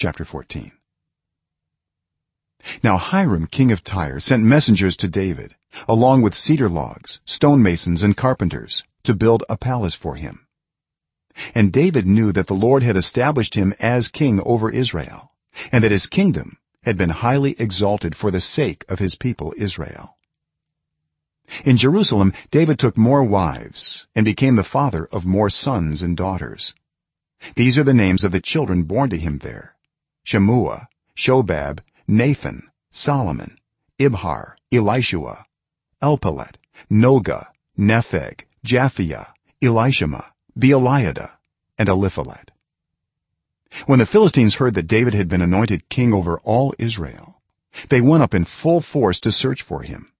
chapter 14 now hiram king of tyre sent messengers to david along with cedar logs stonemasons and carpenters to build a palace for him. And david knew that the lord had established him as king over israel and that his kingdom had been highly exalted for the sake of his people israel. In jerusalem david took more wives and became the father of more sons and daughters. These are the names of the children born to him there shammua shobab nathan solomon ibhar elishua elpelet nogah nepheg japhia elishama beeliada and eliphelet when the philistines heard that david had been anointed king over all israel they went up in full force to search for him.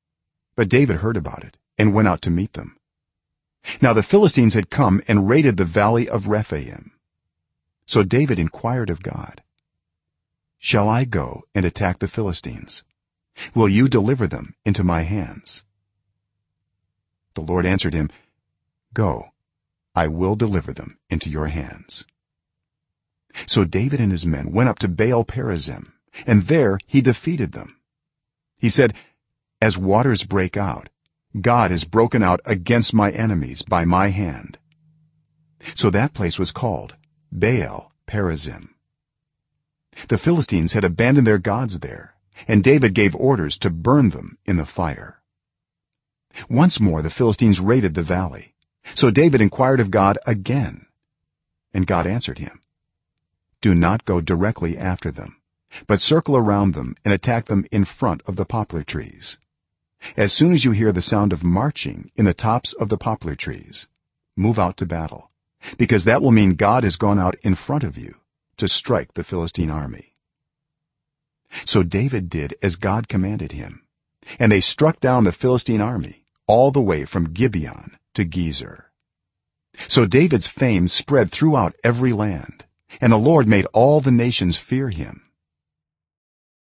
But david heard about it and went out to meet them. Now the philistines had come and raided the valley of rephaim. So david inquired of god shall i go and attack the philistines? Will you deliver them into my hands? The lord answered him go i will deliver them into your hands. So david and his men went up to baal perazim and there he defeated them. He said as waters break out god has broken out against my enemies by my hand. So that place was called baal perazim the philistines had abandoned their gods there and david gave orders to burn them in the fire. Once more the philistines raided the valley. So david inquired of god again and god answered him do not go directly after them but circle around them and attack them in front of the poplar trees. As soon as you hear the sound of marching in the tops of the poplar trees move out to battle because that will mean god has gone out in front of you to strike the philistine army. So david did as god commanded him and they struck down the philistine army all the way from gibeon to gezer. So david's fame spread throughout every land and the lord made all the nations fear him